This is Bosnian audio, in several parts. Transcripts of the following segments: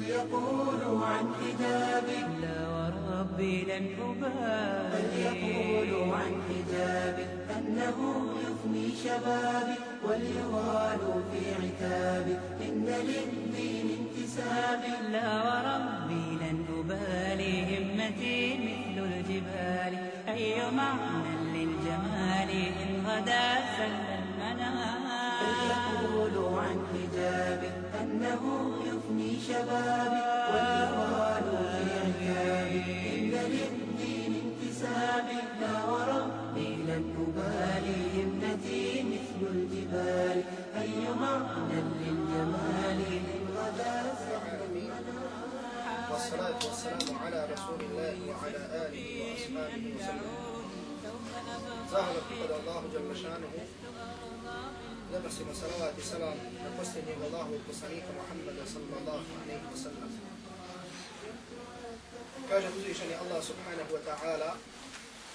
بل يقولوا عن حجابي لا وربي لن أبالي. بل يقولوا عن حجابي أنه يفني شبابي وليغالوا في عتابي إن للدين انتسابي لا وربي لن أبالي. همتي مثل الجبال. أي معنى للجمال إن غدا سل المنام بل يقولوا عن حجابي أنه يفني شبابي في عتابي إن للدين انتسابي لا وربي لن أبالي همتي مثل الجبال. أي معنى للجمال؟ غدا والصلاة والسلام على رسول الله وعلى آله وأصحابه وسلم. Zahvala pripada Allahu Jalla šanuhu. Zanosimo salavat i salam na posljednjeg Allahu i poslanika Muhammeda sallallahu alaihi wa sallam. Kaže uzvišeni Allah subhanahu wa ta'ala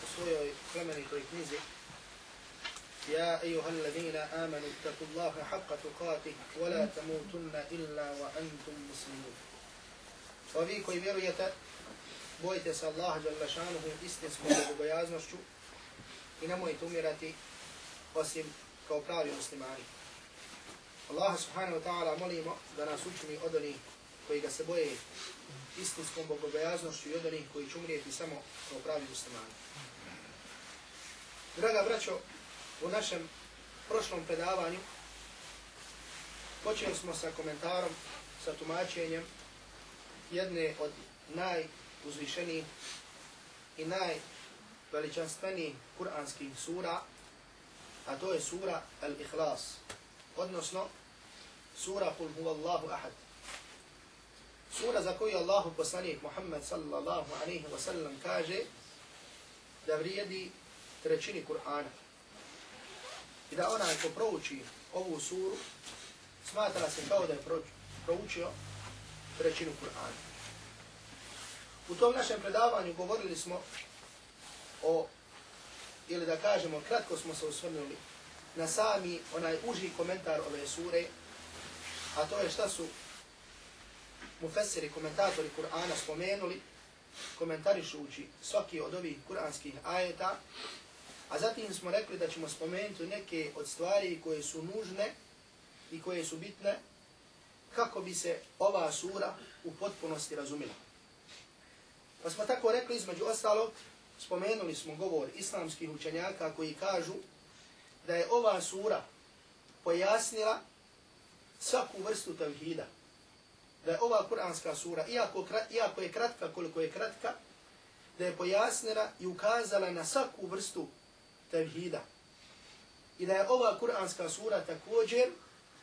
u svojoj plemenitoj knjizi يا أيها الذين آمنوا اتقوا الله حق تقاته ولا تموتن إلا وأنتم مسلمون Ovi koji vjerujete, bojite se Allaha Jalla šanuhu istinskom bogobojaznošću i nemojte umirati osim kao pravi muslimani. Allah subhanahu wa ta'ala molimo da nas učini od onih koji ga se boje istinskom bogobojaznošću i od onih koji će umrijeti samo kao pravi muslimani. Draga braćo, u našem prošlom predavanju počeli smo sa komentarom, sa tumačenjem jedne od najuzvišenijih i najveličanstvenijih kuranskih sura, a to je sura Al-Ikhlas, odnosno sura Kul huvallahu ahad. Sura za koju Allahu poslanik Muhammed sallallahu alaihi wa sallam kaže da vrijedi trećini Kur'ana. I da onaj ko prouči ovu suru, smatra se kao da je proučio trećinu Kur'ana. U tom našem predavanju govorili smo o, ili da kažemo, kratko smo se osvrnuli na sami onaj uži komentar ove sure, a to je šta su mufessiri, komentatori Kur'ana spomenuli, komentarišući svaki od ovih kuranskih ajeta, a zatim smo rekli da ćemo spomenuti neke od stvari koje su nužne i koje su bitne kako bi se ova sura u potpunosti razumila. Pa smo tako rekli između ostalog, spomenuli smo govor islamskih učenjaka koji kažu da je ova sura pojasnila svaku vrstu tevhida. Da je ova kuranska sura, iako, iako je kratka koliko je kratka, da je pojasnila i ukazala na svaku vrstu tevhida. I da je ova kuranska sura također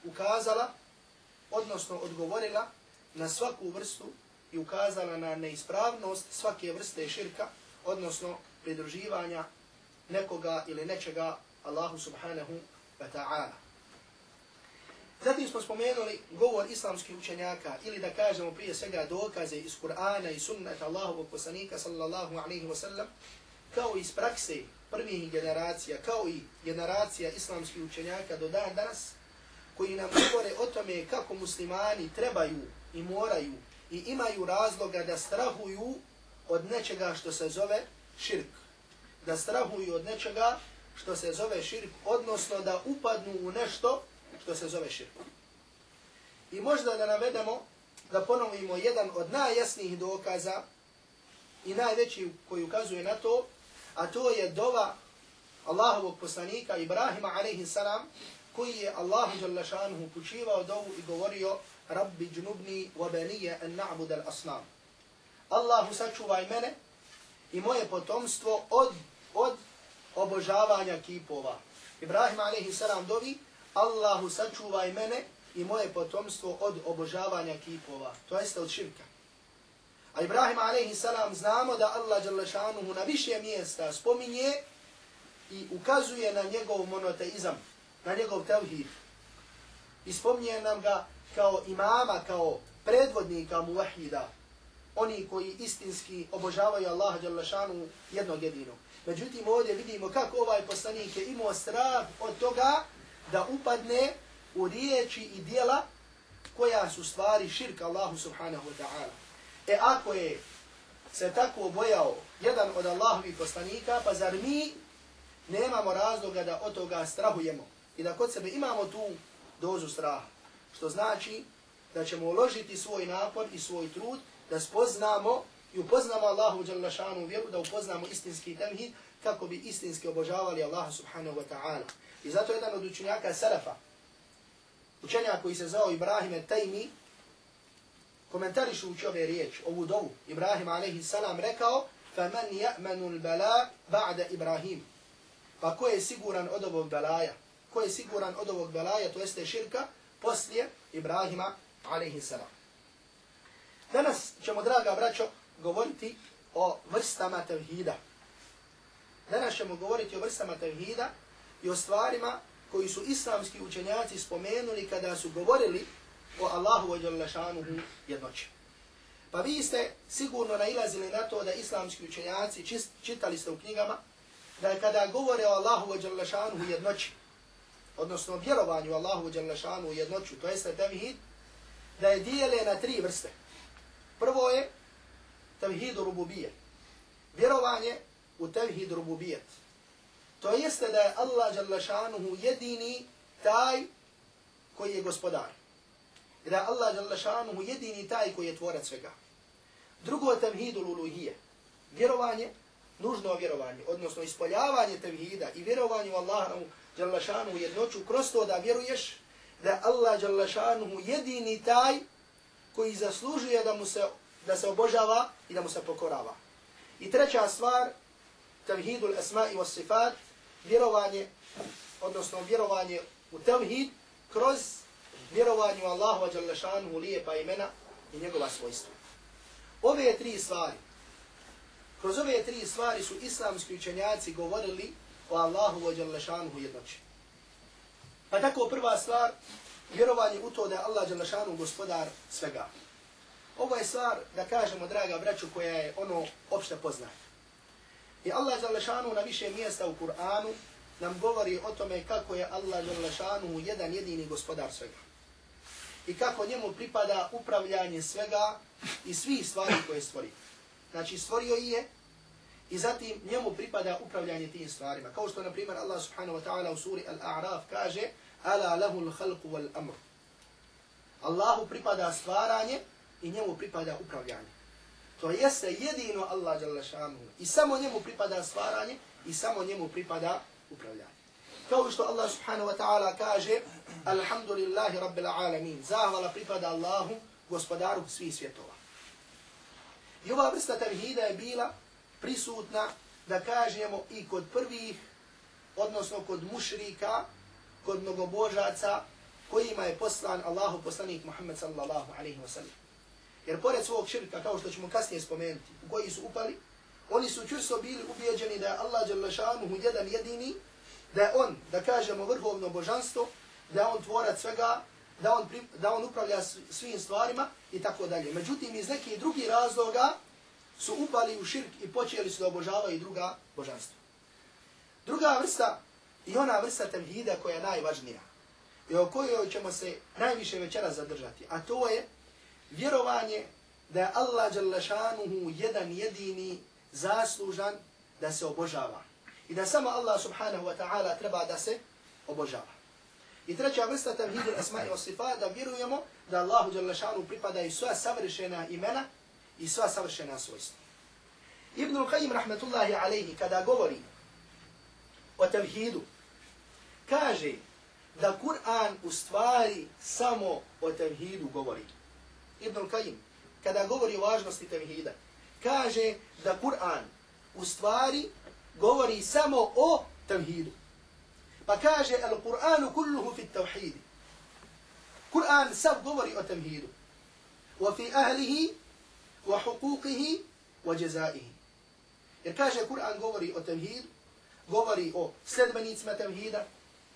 ukazala odnosno odgovorila na svaku vrstu i ukazala na neispravnost svake vrste širka, odnosno pridruživanja nekoga ili nečega Allahu subhanahu wa ta'ala. Zatim smo spomenuli govor islamskih učenjaka ili da kažemo prije svega dokaze iz Kur'ana i sunnata Allahovog poslanika sallallahu alaihi wa sallam kao iz prakse prvih generacija, kao i generacija islamskih učenjaka do dan danas, koji nam govore o tome kako muslimani trebaju i moraju i imaju razloga da strahuju od nečega što se zove širk. Da strahuju od nečega što se zove širk, odnosno da upadnu u nešto što se zove širk. I možda da navedemo, da ponovimo jedan od najjasnijih dokaza i najveći koji ukazuje na to, a to je dova Allahovog poslanika Ibrahima alaihi salam, koji je Allahu jalla pučivao dovu i govorio Rabbi džnubni wa benije en na'bud al asnam. Allahu sačuvaj mene i moje potomstvo od, od obožavanja kipova. Ibrahim a.s. dovi Allahu sačuvaj mene i moje potomstvo od obožavanja kipova. To jeste od širka. A Ibrahim a.s. znamo da Allah Đalešanuhu na više mjesta spominje i ukazuje na njegov monoteizam na njegov tevhid. I spominje nam ga kao imama, kao predvodnika muvahida, oni koji istinski obožavaju Allaha Đalešanu jednog jedinog. Međutim, ovdje vidimo kako ovaj poslanik je imao strah od toga da upadne u riječi i dijela koja su stvari širka Allahu subhanahu wa ta'ala. E ako je se tako bojao jedan od Allahovih poslanika, pa zar mi nemamo razloga da od toga strahujemo i da kod sebe imamo tu dozu straha. Što znači da ćemo uložiti svoj napor i svoj trud da spoznamo i upoznamo Allahu Đalešanu vjeru, da upoznamo istinski temhid kako bi istinski obožavali Allaha subhanahu wa ta'ala. I zato jedan od učenjaka Sarafa, učenjak koji se zvao Ibrahim Tajmi, komentarišući ove riječi, ovu dovu, Ibrahim a.s. rekao, فَمَنْ يَأْمَنُ الْبَلَا بَعْدَ Ibrahim. Pa ko je siguran od ovog belaja? Ko je siguran od ovog belaja, to jeste širka, poslije Ibrahima a.s. Danas ćemo, draga braćo, govoriti o vrstama tevhida. Danas ćemo govoriti o vrstama tevhida i o stvarima koji su islamski učenjaci spomenuli kada su govorili o Allahu wa jalla jednoći. Pa vi ste sigurno nailazili na to da islamski učenjaci čist, čitali ste u knjigama da kada govore o Allahu wa jalla jednoći, odnosno vjerovanju Allahu wa jalla jednoću, to jeste tevhid, da je dijele na tri vrste. Prvo je tevhid rububijet. Vjerovanje u tevhid rububijet. To jeste da je Allah Đalešanuhu jedini taj koji je gospodar. I da je Allah Đalešanuhu jedini taj koji je tvorac svega. Drugo je tevhid uluhije. Vjerovanje, nužno vjerovanje, odnosno ispoljavanje tevhida i vjerovanje u Allahu Đalešanuhu jednoću kroz to da vjeruješ da je Allah Đalešanuhu jedini taj koji zaslužuje da mu se da se obožava i da mu se pokorava. I treća stvar, tevhidul esma i sifat, vjerovanje, odnosno vjerovanje u tevhid kroz vjerovanje u Allahu wa lijepa imena i njegova svojstva. Ove tri stvari, kroz ove tri stvari su islamski učenjaci govorili o Allahu wa jednoći. Pa tako prva stvar, vjerovanje u to da je Allah jalla gospodar svega. Ovo je stvar, da kažemo, draga braću, koja je ono opšte poznata. I Allah Đalešanu na više mjesta u Kur'anu nam govori o tome kako je Allah Đalešanu jedan jedini gospodar svega. I kako njemu pripada upravljanje svega i svih stvari koje stvori. Znači stvorio je i zatim njemu pripada upravljanje tim stvarima. Kao što, na primjer, Allah subhanahu wa ta'ala u suri Al-A'raf kaže Ala lahu l-khalqu wal-amr. Allahu pripada stvaranje i njemu pripada upravljanje. To jeste jedino Allah dželle šanuhu i samo njemu pripada stvaranje i samo njemu pripada upravljanje. Kao što Allah subhanahu wa ta'ala kaže Alhamdulillahi rabbil alamin. Zahvala pripada Allahu, gospodaru svih svjetova. I ova vrsta tevhida je bila prisutna, da kažemo, i kod prvih, odnosno kod mušrika, kod mnogobožaca, kojima je poslan Allahu poslanik Muhammed sallallahu alaihi wa sallam. Jer pored svog širka, kao što ćemo kasnije spomenuti, u koji su upali, oni su čvrsto bili ubijeđeni da je Allah Đalešanuhu jedan jedini, da je on, da kažemo, vrhovno božanstvo, da je on tvorac svega, da on, da on upravlja svim stvarima i tako dalje. Međutim, iz nekih drugih razloga su upali u širk i počeli su da obožavaju druga božanstva. Druga vrsta i ona vrsta tevhida koja je najvažnija i o kojoj ćemo se najviše večera zadržati, a to je vjerovanje da je Allah Đalešanuhu jedan jedini zaslužan da se obožava. I da samo Allah subhanahu wa ta'ala treba da se obožava. I treća vrsta tevhidu asma i osifa da vjerujemo da Allahu Đalešanuhu pripada i sva savršena imena i sva savršena svojstva. Ibn Qayyim rahmetullahi alaihi kada govori o tevhidu, kaže da Kur'an u stvari samo o tevhidu govori. Ibn Kajim, kada govori o važnosti tevhida, kaže da Kur'an u stvari govori samo o tevhidu. Pa kaže al Kur'anu kulluhu fi tevhidi. Kur'an sav govori o tevhidu. Wa fi ahlihi, wa hukukihi, wa jazaihi. Jer kaže Kur'an govori o tevhidu, govori o sledbenicima tevhida,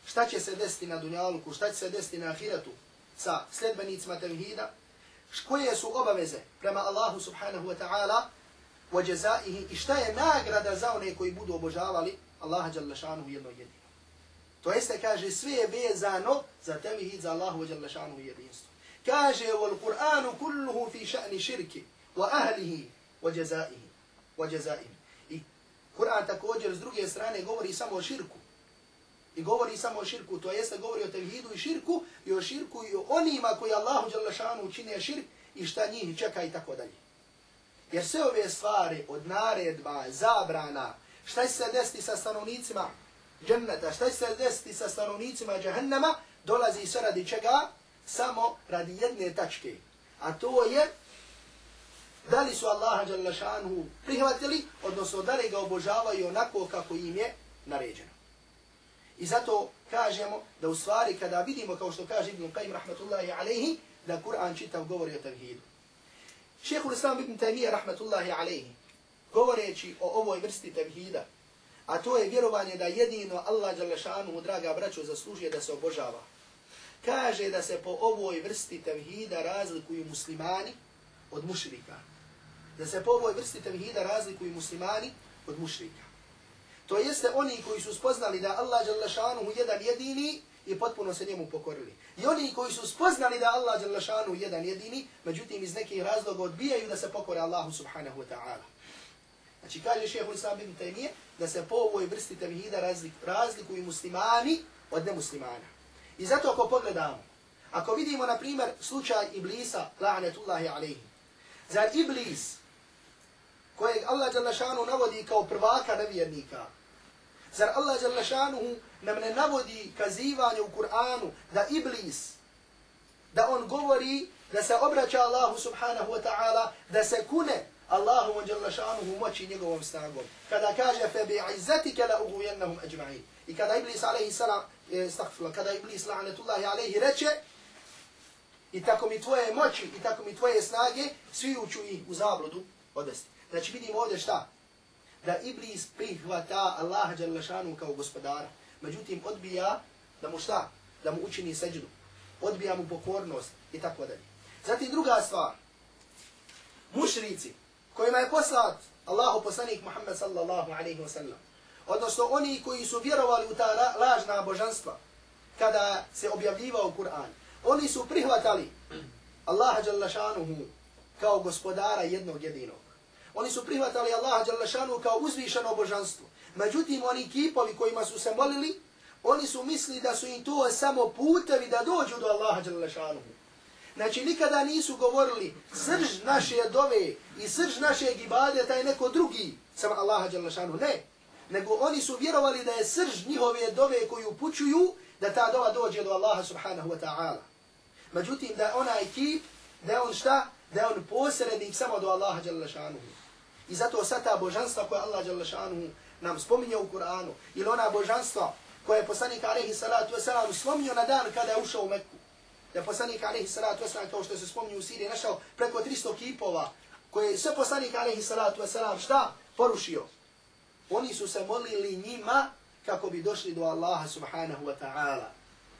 šta će se desiti na dunjaluku, šta će se desiti na ahiretu sa sledbenicima tevhida, koje su obaveze prema Allahu subhanahu wa ta'ala wa jazaihi i šta je nagrada za one koji budu obožavali Allaha jalla šanuhu jedno jedino. To jeste, kaže, sve je vezano za tevhid za Allahu jalla šanuhu jedinstvo. kaže wal Kur'anu kulluhu fi ša'ni širki wa ahlihi wa jazaihi wa jazaihi. I Kur'an također s druge strane govori samo o širku. I govori samo o širku, to jeste govori o tevhidu i širku i o širku i o onima koji Allahu Đalešanu učine širk i šta njih čeka i tako dalje. Jer sve ove stvari od naredba, zabrana, šta će se desiti sa stanovnicima dženneta, šta će se desiti sa stanovnicima džahennama, dolazi sve radi čega? Samo radi jedne tačke. A to je da li su Allaha Đalešanu prihvatili, odnosno da li ga obožavaju onako kako im je naređeno. I zato kažemo da u stvari kada vidimo kao što kaže Ibn Qayyim rahmatullahi alaihi, da Kur'an čitav govori o tevhidu. Šehhul Islam ibn Taymiyyah rahmatullahi alaihi, govoreći o ovoj vrsti tevhida, a to je vjerovanje da jedino Allah Đalešanu, draga braćo, zaslužuje da se obožava. Kaže da se po ovoj vrsti tevhida razlikuju muslimani od mušrika. Da se po ovoj vrsti tevhida razlikuju muslimani od mušrika. To jeste oni koji su spoznali da Allah Đalešanuhu jedan jedini i potpuno se njemu pokorili. I oni koji su spoznali da Allah Đalešanuhu jedan jedini, međutim iz nekih razloga odbijaju da se pokore Allahu subhanahu wa ta'ala. Znači kaže šeho Islam ibn Taymiye da se po ovoj vrsti tevhida razlik, razlikuju muslimani od nemuslimana. I zato ako pogledamo, ako vidimo na primjer slučaj Iblisa, la'anetullahi alaihi, zar Iblis, kojeg Allah Đalešanu navodi kao prvaka nevjernika, Zar Allah jalla šanuhu nam ne navodi kazivanje u Kur'anu da Iblis, da on govori, da se obraća Allahu subhanahu wa ta'ala, da se kune Allahu jalla šanuhu moći njegovom snagom. Kada kaže fe bi izzetike la ugujennahum ajma'in. I kada Iblis alaihi salam, eh, stakfila, kada Iblis la'anetullahi alaihi reče, i tako mi tvoje moći, i tako mi tvoje snage, svi uču ih u zabludu odvesti. Znači vidimo ovdje šta? Da Iblis prihvata Allaha Đalešanu kao gospodara. Međutim, odbija da mu šta? Da mu učini seđdu. Odbija mu pokornost i tako dalje. Zatim druga stvar. Mušrici kojima je poslat Allahu poslanik Muhammed sallallahu alaihi wa sallam. Odnosno oni koji su vjerovali u ta lažna božanstva kada se objavljivao Kur'an. Oni su prihvatali Allaha Đalešanu kao gospodara jednog jedinog. Oni su prihvatali Allaha Đalešanu kao uzvišeno božanstvo. Međutim, oni kipovi kojima su se molili, oni su mislili da su im to samo putevi da dođu do Allaha Đalešanu. Znači, nikada nisu govorili srž naše dove i srž našeg ibadeta je neko drugi, sam Allaha Đalešanu. Ne. Nego oni su vjerovali da je srž njihove dove koju pučuju, da ta dova dođe do Allaha subhanahu wa ta'ala. Međutim, da ona ekip, da on šta? Da on posrednik samo do Allaha Đalešanu. I zato sva ta božanstva koja Allah Đalešanu nam spominje u Kur'anu, ili ona božanstva koje je poslanik alaihi salatu wasalam slomio na dan kada je ušao u Mekku. Da je poslanik alaihi salatu wasalam, kao što se spominje u Siriji, našao preko 300 kipova, koje je sve poslanik alaihi salatu wasalam šta? Porušio. Oni su se molili njima kako bi došli do Allaha subhanahu wa ta'ala.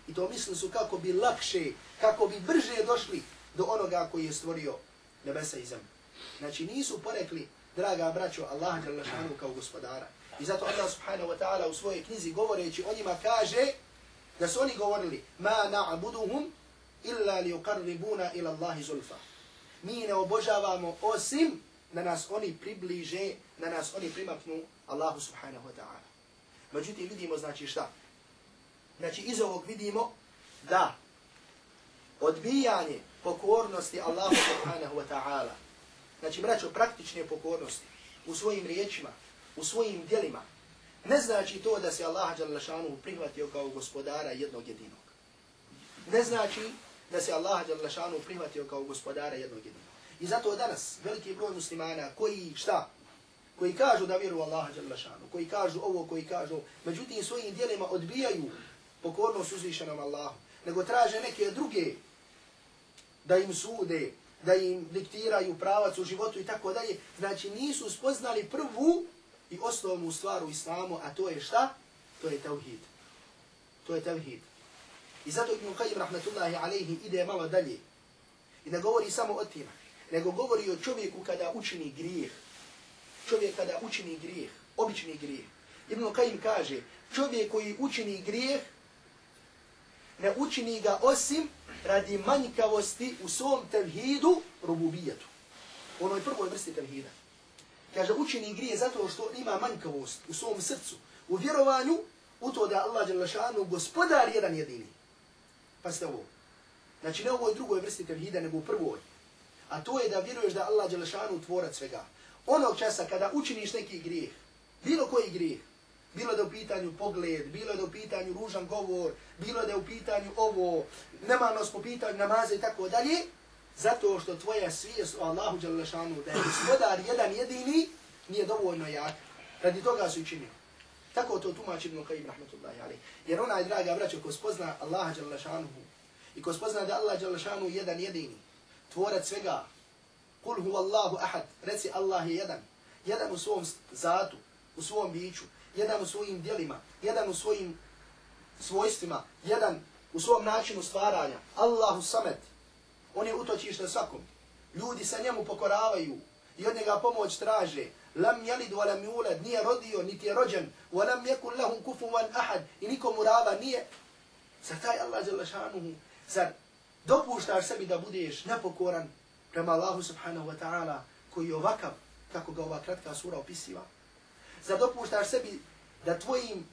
I to mislili su kako bi lakše, kako bi brže došli do onoga koji je stvorio nebesa i zemlju. Znači nisu porekli draga braćo, Allah Đalešanu kao gospodara. I zato Allah subhanahu wa ta'ala u svojoj knjizi govoreći o njima kaže da su oni govorili ma na'buduhum illa li uqarribuna ila Allahi zulfa. Mi ne obožavamo osim da nas oni približe, da nas oni primaknu Allahu subhanahu wa ta'ala. Međutim, vidimo znači šta? Znači iz ovog vidimo da odbijanje pokornosti Allahu subhanahu wa ta'ala znači braćo, praktične pokornosti u svojim riječima, u svojim dijelima, ne znači to da se Allah Đalešanu prihvatio kao gospodara jednog jedinog. Ne znači da se Allah Đalešanu prihvatio kao gospodara jednog jedinog. I zato danas veliki broj muslimana koji šta? Koji kažu da vjeru Allah Đalešanu, koji kažu ovo, koji kažu, međutim svojim dijelima odbijaju pokornost uzvišenom Allahu, nego traže neke druge da im sude, da im diktiraju pravac u životu i tako dalje, znači nisu spoznali prvu i osnovnu stvar u islamu, a to je šta? To je tauhid. To je tauhid. I zato Ibn Qayyim rahmetullahi alaihi ide malo dalje. I ne govori samo o tim, nego govori o čovjeku kada učini grijeh. Čovjek kada učini grijeh, obični grijeh. Ibn Qayyim kaže, čovjek koji učini grijeh, ne učini ga osim radi manjkavosti u svom tevhidu rububijetu. U onoj prvoj vrsti tevhida. Kaže, učeni grije zato što ima manjkavost u svom srcu, u vjerovanju, u to da Allah Đelešanu gospodar jedan jedini. Pa ste ovo. Znači ne u ovoj drugoj vrsti tevhida, nego u prvoj. A to je da vjeruješ da Allah Đelešanu tvorac svega. Onog časa kada učiniš neki grijeh, bilo koji grijeh, bilo da u pitanju pogled, bilo da u pitanju ružan govor, bilo da u pitanju ovo, nemanost po pitanju namaza i tako dalje, zato što tvoja svijest o Allahu Đalešanu da je gospodar jedan jedini, nije dovoljno jak. Radi toga su učinio. Tako to tumači Ibn Qayyim rahmetullahi alaih. Jer onaj, draga braćo, ko spozna Allaha Đalešanu i ko spozna da Allah Đalešanu jedan jedini, tvorac svega, kul hu Allahu ahad, reci Allah je jedan, jedan u svom zatu, u svom biću, jedan u svojim dijelima, jedan u svojim svojstvima, jedan u svom načinu stvaranja. Allahu samet, on je utočište svakom. Ljudi se njemu pokoravaju i od njega pomoć traže. Lam yalid wa lam yulad, nije rodio, niti je rođen. Wa lam yakun lahum kufuwan ahad, i nikomu rava nije. Zar taj Allah jalla šanuhu, zar dopuštaš sebi da budeš nepokoran prema Allahu subhanahu wa ta'ala, koji je ovakav, kako ga ova kratka sura opisiva? Zar dopuštaš sebi da tvojim,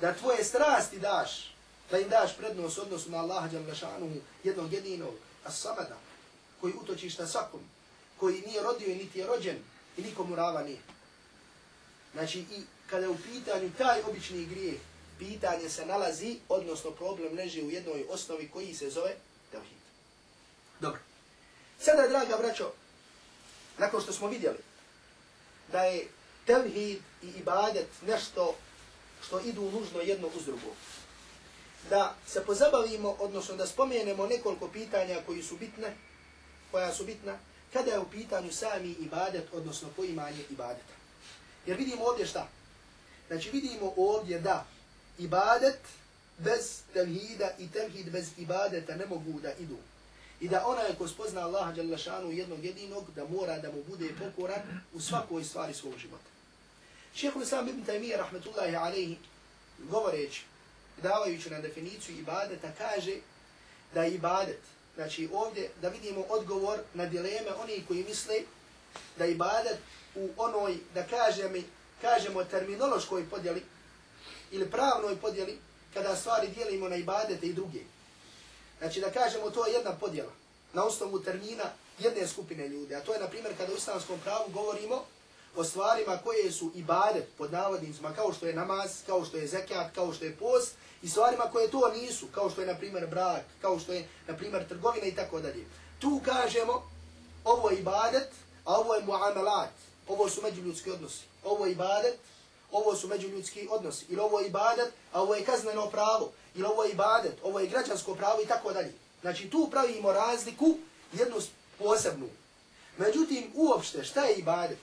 da tvoje strasti daš, da im daš prednost odnosu na Allaha jalla jednog jedinog, as-samada, koji utočiš na svakom, koji nije rodio niti je rođen i nikomu rava nije. Znači, i kada je u pitanju taj obični grijeh, pitanje se nalazi, odnosno problem leži u jednoj osnovi koji se zove tevhid. Dobro. Sada, draga braćo, nakon što smo vidjeli da je tevhid i ibadet nešto što idu nužno jedno uz drugo, da se pozabavimo, odnosno da spomenemo nekoliko pitanja koji su bitne, koja su bitna, kada je u pitanju sami ibadet, odnosno poimanje ibadeta. Jer vidimo ovdje šta? Znači vidimo ovdje da ibadet bez tevhida i tevhid bez ibadeta ne mogu da idu. I da onaj ko spozna Allaha Đalešanu jednog jedinog, da mora da mu bude pokoran u svakoj stvari svog života. Šehhul Islam ibn Taymiyyah, rahmetullahi alaihi, govoreći, davajući na definiciju ibadeta, kaže da ibadet, znači ovdje da vidimo odgovor na dileme oni koji misle da ibadet u onoj, da kažemo, kažemo terminološkoj podjeli ili pravnoj podjeli, kada stvari dijelimo na ibadete i druge. Znači da kažemo to je jedna podjela na osnovu termina jedne skupine ljudi. A to je, na primjer, kada u islamskom pravu govorimo o stvarima koje su ibadet pod navodnicima, kao što je namaz, kao što je zekat, kao što je post, i stvarima koje to nisu, kao što je, na primjer, brak, kao što je, na primjer, trgovina i tako dalje. Tu kažemo, ovo je ibadet, a ovo je muamalat, ovo su međuljudski odnosi. Ovo je ibadet, ovo su međuljudski odnosi. Ili ovo je ibadet, a ovo je kazneno pravo. Ili ovo je ibadet, ovo je građansko pravo i tako dalje. Znači, tu pravimo razliku, jednu posebnu. Međutim, uopšte, šta je ibadet?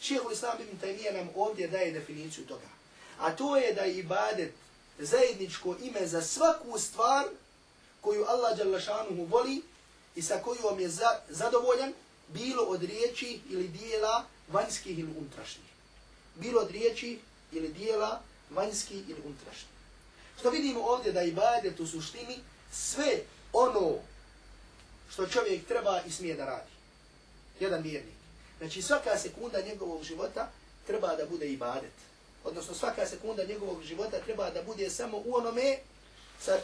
Šehul Islam ibn Taymiyyah nam ovdje daje definiciju toga. A to je da je ibadet zajedničko ime za svaku stvar koju Allah Đalašanuhu voli i sa kojom je za, zadovoljan, bilo od riječi ili dijela vanjskih ili unutrašnjih. Bilo od riječi ili dijela vanjskih ili unutrašnjih. Što vidimo ovdje da ibadet u suštini sve ono što čovjek treba i smije da radi. Jedan vjernik. Znači svaka sekunda njegovog života treba da bude ibadet odnosno svaka sekunda njegovog života treba da bude samo u onome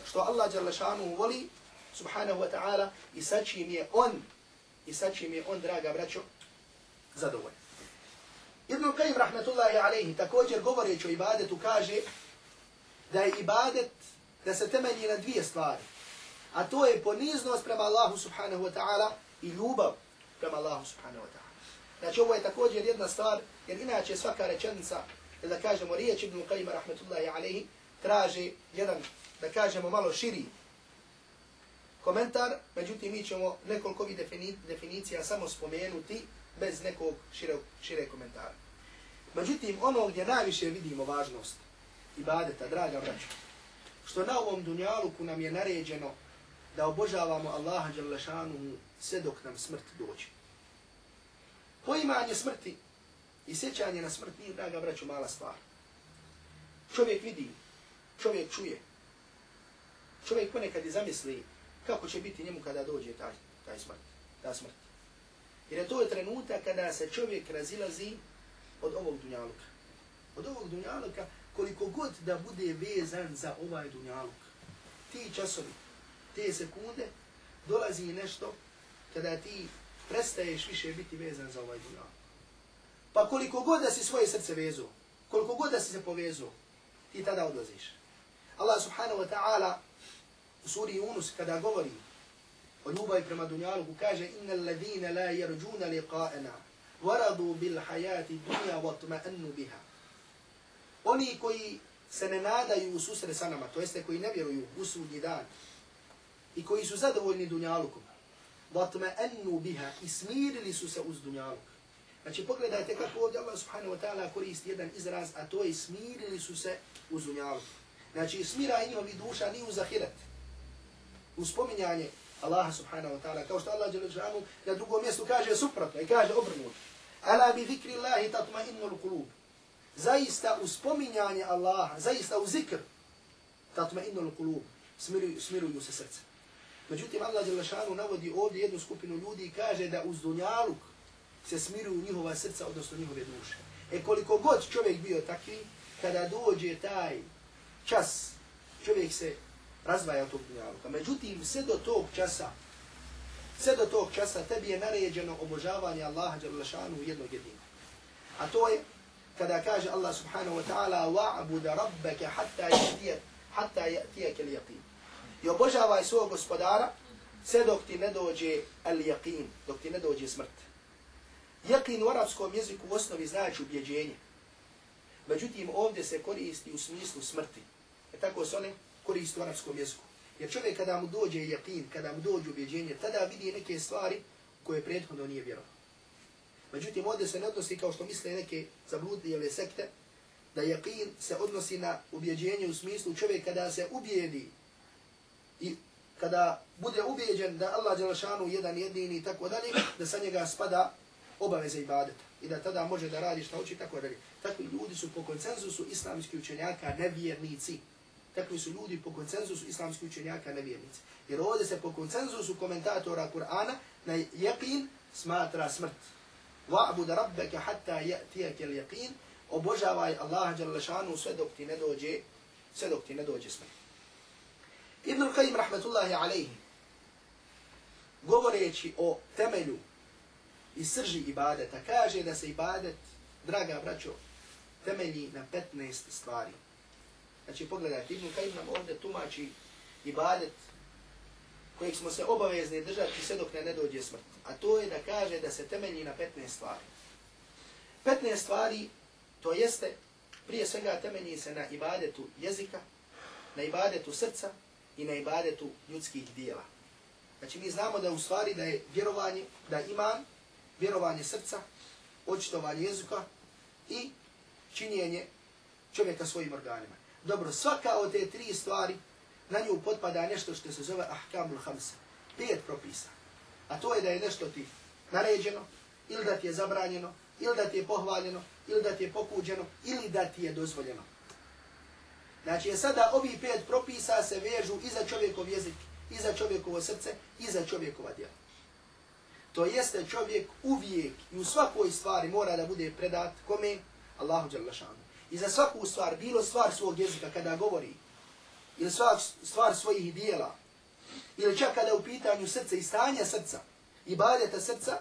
što Allah Đalešanu voli, subhanahu wa ta'ala, i sa čim je on, i sa čim je on, draga braćo, zadovoljan. Ibn Qayyim rahmetullahi alaihi također govoreći o ibadetu kaže da je ibadet da se temelji na dvije stvari. A to je poniznost prema Allahu subhanahu wa ta'ala i ljubav prema Allahu subhanahu wa ta'ala. Znači ovo je također jedna stvar, jer inače svaka rečenica da kažemo riječ Ibn Qayyim rahmetullahi alaihi, traži jedan, da kažemo malo širi komentar, međutim mi ćemo nekoliko ovih definicija samo spomenuti bez nekog šire, šire komentara. Međutim, ono gdje najviše vidimo važnost ibadeta, draga braću, što na ovom dunjaluku nam je naređeno da obožavamo Allaha Đalešanu sve dok nam smrt dođe. Poimanje smrti I sjećanje na smrt nije, draga braću, mala stvar. Čovjek vidi, čovjek čuje. Čovjek ponekad i zamisli kako će biti njemu kada dođe taj, taj smrt, ta smrt. Jer je to je trenutak kada se čovjek razilazi od ovog dunjaluka. Od ovog dunjaluka, koliko god da bude vezan za ovaj dunjaluk. Ti časovi, te sekunde, dolazi nešto kada ti prestaješ više biti vezan za ovaj dunja. Pa koliko god da si svoje srce vezu, koliko god da si se povezu, ti tada odlaziš. Allah subhanahu wa ta'ala u suri Yunus kada govori o ljubavi prema dunjaluku kaže inna alladhina la yarjuna liqa'ana waradu bil hayati dunya wa tma'annu biha. Oni koji se ne nadaju u susre sa nama, to jeste koji ne vjeruju u sudnji dan i koji su zadovoljni dunjalukom, Dakle, wa tma'annu biha i smirili su se uz dunjaluk. Znači pogledajte kako ovdje Allah subhanahu wa ta'ala koristi jedan izraz, a to je smirili su se uz dunjaluk. Znači smira i njihovi duša ni uz ahiret. U spominjanje Allaha subhanahu wa ta'ala, kao što Allah dželle na drugom mjestu kaže suprotno i kaže obrnuto. Ala bi zikri Allahi tatma'innu al-qulub. Zaista u spominjanje Allaha, zaista u zikr tatma'innu al-qulub. Smiruju se srce. Međutim, Allah Đelešanu navodi ovdje jednu skupinu ljudi i kaže da uz dunjaluk se smiruju njihova srca, odnosno njihove duše. E koliko god čovjek bio takvi, kada dođe taj čas, čovjek se razvaja od tog dunjaluka. Međutim, sve do tog časa, sve do tog časa tebi je naređeno obožavanje Allaha Đalešanu jednog jedina. A to je kada kaže Allah subhanahu wa ta'ala wa'bud rabbaka hatta yatiyak hatta yatiyak al-yaqin. I obožavaj svog gospodara sve dok ti ne dođe al-yaqin, dok ti ne dođe smrt. Yaqin u arapskom jeziku u osnovi znači ubjeđenje. Međutim, ovdje se koristi u smislu smrti. E tako se one koristi u arapskom jeziku. Jer čovjek kada mu dođe yaqin, kada mu dođe ubjeđenje, tada vidi neke stvari koje prethodno nije vjerovao. Međutim, ovdje se ne odnosi kao što misle neke zabludljeve sekte, da yaqin se odnosi na ubjeđenje u smislu čovjek kada se ubijedi i kada bude ubijeđen da Allah Đelešanu jedan jedini i tako dalje, da sa njega spada obaveze ibadeta i da tada može da radi šta hoće tako dalje. Takvi ljudi su po koncenzusu islamskih učenjaka nevjernici. Takvi su ljudi po koncenzusu islamskih učenjaka nevjernici. Jer ovdje se po koncenzusu komentatora Kur'ana na jeqin smatra smrt. Wa'bud rabbeke hatta ya'tiyaka al-yaqin. Obožavaj Allaha dželle šanu sve dok ti ne dođe sve dok ti ne dođe smrt. Qayyim rahmetullahi alayhi govoreći o temelju i srži ibadeta, kaže da se ibadet, draga braćo, temelji na 15 stvari. Znači, pogledajte, Ibn Kajim nam ovdje tumači ibadet kojeg smo se obavezni držati sve dok ne, ne dođe smrt. A to je da kaže da se temelji na 15 stvari. 15 stvari, to jeste, prije svega temelji se na ibadetu jezika, na ibadetu srca i na ibadetu ljudskih dijela. Znači, mi znamo da u stvari da je vjerovanje, da iman, vjerovanje srca, očitovanje jezika i činjenje čovjeka svojim organima. Dobro, svaka od te tri stvari, na nju potpada nešto što se zove ahkamul hamsa, pet propisa. A to je da je nešto ti naređeno, ili da ti je zabranjeno, ili da ti je pohvaljeno, ili da ti je pokuđeno, ili da ti je dozvoljeno. Znači, je sada ovi pet propisa se vežu i za čovjekov jezik, i za čovjekovo srce, i za čovjekova djela. To jeste čovjek uvijek i u svakoj stvari mora da bude predat kome? Allahu Đalašanu. I za svaku stvar, bilo stvar svog jezika kada govori, ili stvar, stvar svojih dijela, ili čak kada u pitanju srca i stanja srca, i badeta srca,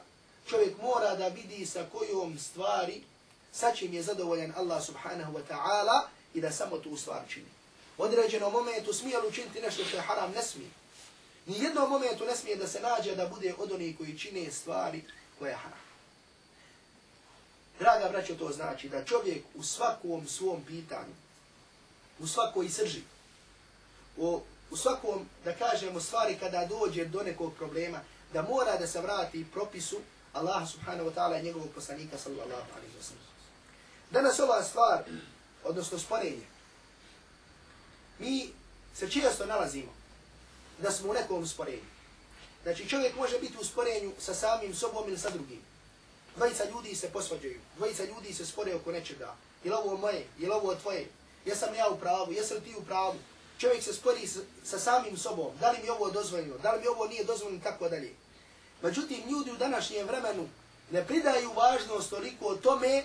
čovjek mora da vidi sa kojom stvari, sa čim je zadovoljan Allah subhanahu wa ta'ala i da samo tu stvar čini. U određenom momentu smije li učiniti nešto što je haram, ne smije. Nijednom momentu ne smije da se nađe da bude od onih koji čine stvari koje je haram. Draga braćo, to znači da čovjek u svakom svom pitanju, u svakoj srži, u, u svakom, da kažemo, stvari kada dođe do nekog problema, da mora da se vrati propisu Allaha subhanahu wa ta'ala i njegovog poslanika sallallahu alaihi wa sallam. Danas ova stvar, odnosno sporenje, mi se često nalazimo da smo u nekom sporenju. Znači čovjek može biti u sporenju sa samim sobom ili sa drugim. Dvojica ljudi se posvađaju, dvojica ljudi se spore oko nečega. Je ovo moje, je ovo tvoje? Jesam ja u pravu, jesam ti u pravu? čovjek se spori sa, sa samim sobom, da li mi ovo dozvoljeno, da li mi ovo nije dozvoljeno, tako dalje. Međutim, ljudi u današnjem vremenu ne pridaju važnost toliko o tome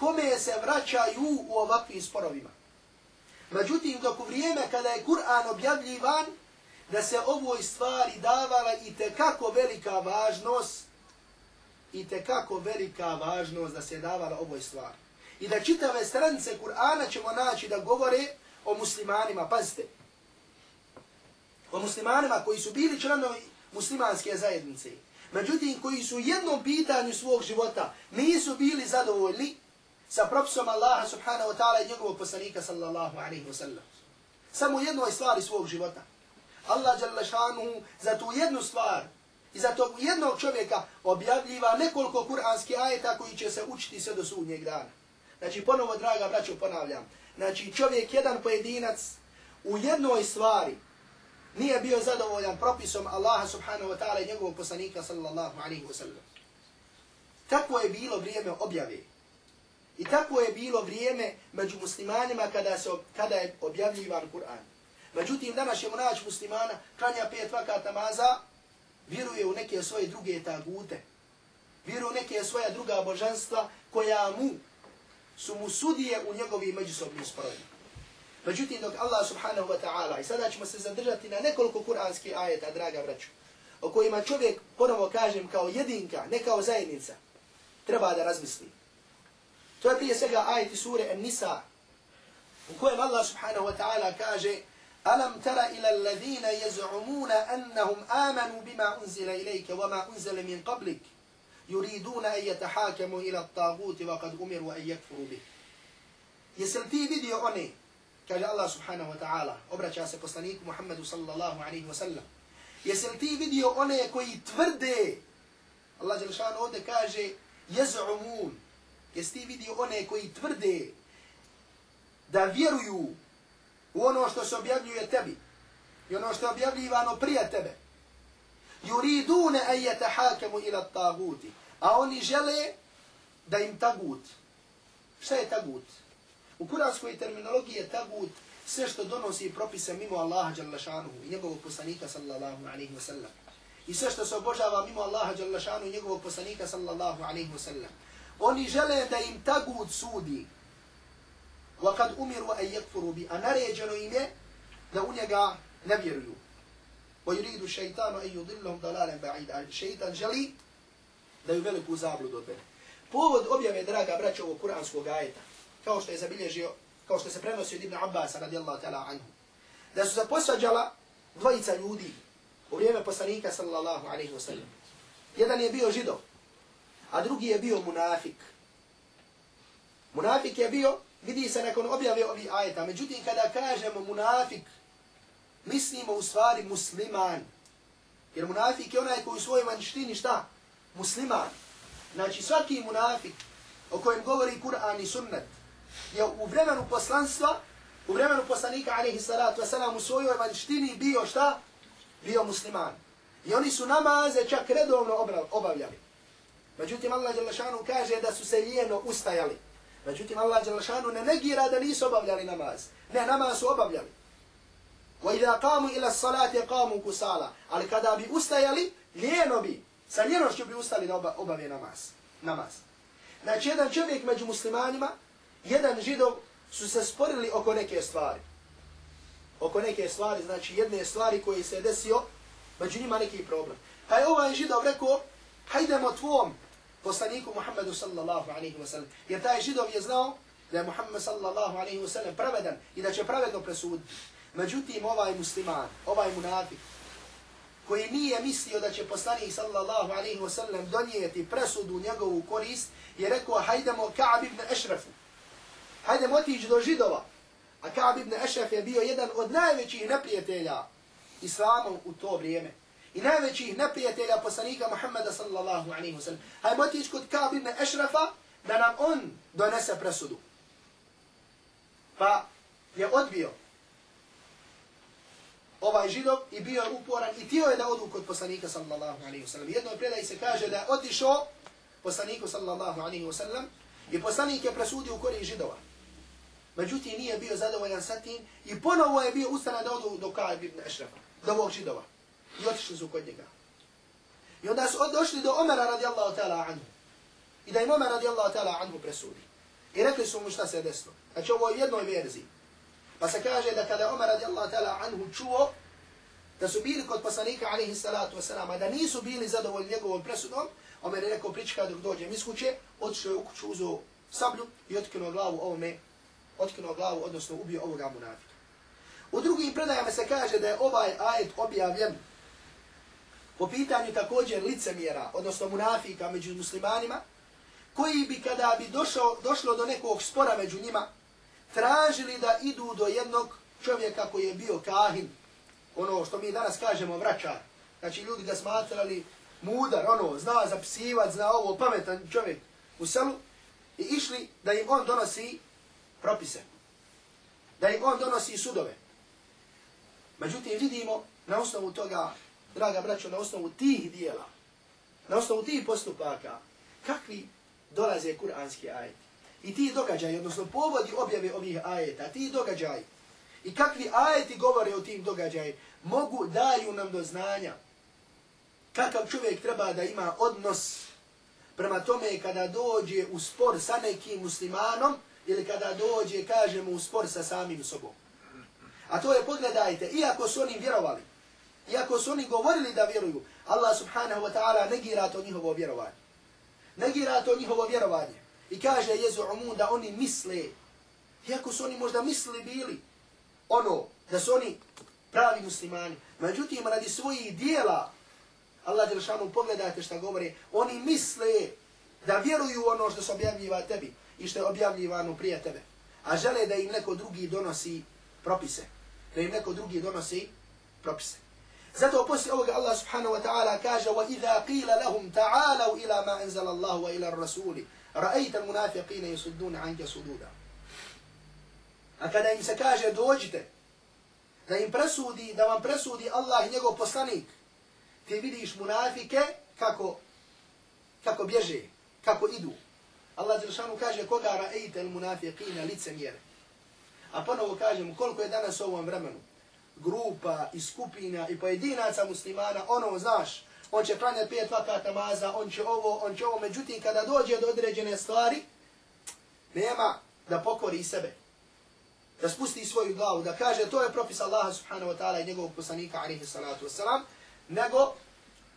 kome se vraćaju u ovakvim sporovima. Međutim, dok u vrijeme kada je Kur'an objavljivan, da se ovoj stvari davala i te kako velika važnost, i te kako velika važnost da se davala ovoj stvari. I da čitave stranice Kur'ana ćemo naći da govore o muslimanima, pazite, o muslimanima koji su bili članovi muslimanske zajednice. Međutim, koji su u jednom pitanju svog života nisu bili zadovoljni sa propisom Allaha subhanahu wa ta'ala i njegovog poslanika sallallahu alaihi wa sallam. Samo jednoj stvari svog života. Allah jalla šanuhu za tu jednu stvar i za tog jednog čovjeka objavljiva nekoliko kuranskih ajeta koji će se učiti sve do sudnjeg dana. Znači, ponovo, draga braćo, ponavljam. Znači, čovjek, jedan pojedinac, u jednoj stvari nije bio zadovoljan propisom Allaha subhanahu wa ta'ala i njegovog poslanika sallallahu alaihi wa sallam. Tako je bilo vrijeme objave. I tako je bilo vrijeme među muslimanima kada, se, kada je objavljivan Kur'an. Međutim, danas ćemo naći muslimana, klanja pet vakata maza, vjeruje u neke svoje druge tagute, vjeruje u neke svoja druga božanstva koja mu su mu sudije u njegovi međusobni sporovi. Međutim, dok Allah subhanahu wa ta'ala, i sada ćemo se zadržati na nekoliko kuranskih ajeta, draga braću, o kojima čovjek, ponovo kažem, kao jedinka, ne kao zajednica, treba da razmisli. To je prije svega ajeti sure An-Nisa, u kojem Allah subhanahu wa ta'ala kaže ألم تر إلى الذين يزعمون أنهم آمنوا بما أنزل إليك وما أنزل من قبلك يريدون أن يتحاكموا إلى الطاغوت وقد أمروا أن يكفروا به Jesel ti vidio one, kaže Allah subhanahu wa ta'ala, obraća se poslaniku Muhammedu sallallahu alaihi wa sallam, jesel ti vidio one koji tvrde, Allah Đelšan ovdje kaže, jez'umun, Jesi ti vidio one koji tvrde da vjeruju u ono što se objavljuje tebi i ono što je objavljivano prije tebe. Yuridune an yatahakamu ila taguti. A oni žele da im tagut. Šta je tagut? U kuranskoj terminologiji je tagut sve što donosi propise mimo Allaha jalla šanuhu i njegovog poslanika sallallahu alaihi wa sallam. I sve što se obožava mimo Allaha jalla šanuhu i njegovog poslanika sallallahu alaihi wa sallam. Oni žele da im tagut sudi. وقد أمروا أن يكفروا بي أنا ريجنوا إيمه da u njega ne vjeruju. ويريد الشيطان أن يضلهم ضلالا بعيدا. الشيطان želi da ju veliku zabludu odbere. Povod objave, draga braća, ovog kuranskog ajeta, kao što je zabilježio, kao što se prenosio od Ibn Abbas, radijallahu ta'ala anhu, da su se posvađala dvojica ljudi u vrijeme poslanika, sallallahu alaihi wa sallam. Jedan je bio židov, a drugi je bio munafik. Munafik je bio vidi se nakon objave ovih ajeta. Međutim, kada kažemo munafik, mislimo u stvari musliman. Jer munafik je onaj koji u svojoj manjštini šta? Musliman. Znači svaki munafik o kojem govori Kur'an i sunnet je u vremenu poslanstva, u vremenu poslanika alaihi salatu wasalam u svojoj manjštini bio šta? Bio musliman. I oni su namaze čak redovno obavljali. Međutim, Allah kaže da su se lijeno ustajali. Međutim, Allah Đelšanu ne negira da nisu obavljali namaz. Ne, namaz su obavljali. Wa idha qamu ila salati qamu kusala. Ali kada bi ustajali, lijeno bi, sa lijenošću bi ustali da obave namaz. namaz. Znači, jedan čovjek među muslimanima, jedan židov su se sporili oko neke stvari. Oko neke stvari, znači jedne stvari koje se desio, među njima neki problem. Pa je ovaj židov rekao, hajdemo tvom poslaniku Muhammedu sallallahu alaihi wa sallam. Jer taj židov je znao da je Muhammed sallallahu alaihi wa sallam pravedan i da će pravedno presuditi. Međutim, ovaj musliman, ovaj munafik, koji nije mislio da će poslanik sallallahu alaihi wa sallam donijeti presudu njegovu korist, je rekao, hajdemo Ka'ab ibn Ešrafu. Hajdemo otići do židova. A Ka'ab ibn Ešraf je bio jedan od najvećih neprijatelja islama u to vrijeme i najvećih neprijatelja poslanika Muhammeda sallallahu alaihi wa sallam. Hajmo otići kod Ka'b ibn Ešrafa da nam on donese presudu. Pa je odbio ovaj židov i bio je uporan i tio je da odu kod poslanika sallallahu alaihi wa sallam. Jedno je predaj se kaže da je otišao poslaniku sallallahu alaihi wa sallam i poslanik je presudio u koriji židova. Međutim, nije bio zadovoljan sa tim i ponovo je bio ustana da odu do Ka'b ibn Ešrafa, do ovog židova. I otišli su kod njega. I onda su došli do Omera radijallahu ta'ala anhu. I da im Omer radijallahu ta'ala anhu presudi. I rekli su mu šta se desilo. Znači ovo je u jednoj verziji. Pa se kaže da kada Omer radijallahu ta'ala anhu čuo da su bili kod poslanika alaihi salatu wasalam, a da nisu bili zadovoljni njegovom presudom, Omer je rekao prička dok dođe iz kuće, otišao je u kuću, uzeo sablju i otkinuo glavu ovome, otkinuo glavu, odnosno ubio ovoga munafika. U drugim predajama se kaže da je ovaj ajet objavljen po pitanju također licemjera, odnosno munafika među muslimanima, koji bi kada bi došao, došlo do nekog spora među njima, tražili da idu do jednog čovjeka koji je bio kahin, ono što mi danas kažemo vraćar. Znači ljudi ga smatrali mudar, ono, zna zapisivat, zna ovo, pametan čovjek u selu, i išli da im on donosi propise. Da im on donosi sudove. Međutim, vidimo na osnovu toga, draga braćo, na osnovu tih dijela, na osnovu tih postupaka, kakvi dolaze kuranski ajeti. I ti događaj, odnosno povodi objave ovih ajeta, ti događaj, i kakvi ajeti govore o tim događaj, mogu daju nam do znanja kakav čovjek treba da ima odnos prema tome kada dođe u spor sa nekim muslimanom ili kada dođe, kažemo, u spor sa samim sobom. A to je, pogledajte, iako su oni vjerovali, iako su oni govorili da vjeruju, Allah subhanahu wa ta'ala negira to njihovo vjerovanje. Negira to njihovo vjerovanje. I kaže Jezu Umun da oni misle, iako su oni možda mislili bili, ono, da su oni pravi muslimani. Međutim, radi svojih dijela, Allah Đelšanu, pogledajte šta govori, oni misle da vjeruju ono što se objavljiva tebi i što je objavljivano prije tebe. A žele da im neko drugi donosi propise. Da im neko drugi donosi propise. Zato poslije ovoga Allah subhanahu wa ta'ala kaže وَإِذَا قِيلَ لَهُمْ تَعَالَوْا إِلَى مَا أَنزَلَ اللَّهُ وَإِلَى الرَّسُولِ رَأَيْتَ الْمُنَافِقِينَ يَسُدُّونَ عَنْكَ سُدُودًا A kada im se kaže dođite, da im presudi, da vam presudi Allah i njegov poslanik, ti vidiš munafike kako, kako bježe, kako idu. Allah Đelšanu kaže koga ra'ejte il munafiqina lice mjere. A ponovo kažemo koliko je danas u ovom vremenu Grupa i skupina i pojedinaca muslimana, ono znaš, on će klanjati pet vakata maza, on će ovo, on će ovo, međutim kada dođe do određene stvari, nema da pokori sebe. Da spusti svoju glavu, da kaže to je propis Allaha subhanahu wa ta'ala i njegovog poslanika alihi salatu wasalam, nego,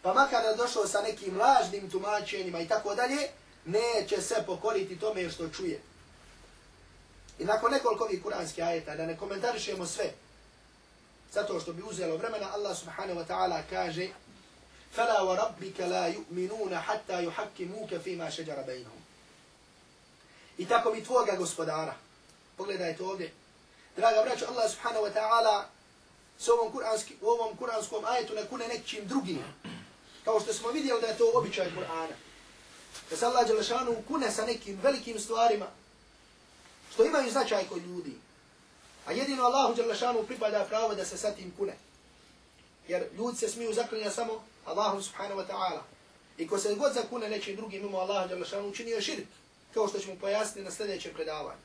pa makar da došlo sa nekim lažnim tumačenjima i tako dalje, neće se pokoriti tome što čuje. I nakon nekoliko ovih kuranskih ajeta, da ne komentarišemo sve, zato što bi uzelo vremena, Allah subhanahu wa ta'ala kaže فَلَا وَرَبِّكَ لَا يُؤْمِنُونَ حَتَّى يُحَكِّمُوكَ فِي مَا شَجَرَ بَيْنَهُمْ I tako mi tvoga gospodara, pogledajte ovdje, Draga braćo, Allah subhanahu wa ta'ala s ovom kuranski, u ovom kuranskom ajetu ne kune nekim drugim. Kao što smo vidjeli da je to običaj Kur'ana. Da se Allah Đelešanu kune sa nekim velikim stvarima što imaju značaj kod ljudi. A jedino Allahu Đelešanu pripada pravo da se sa tim kune. Jer ljudi se smiju zaklinja samo Allahu subhanahu wa ta'ala. I ko se god zakune nečim drugim mimo Allahu Đelešanu učinio širk. Kao što ćemo pojasniti na sljedećem predavanju.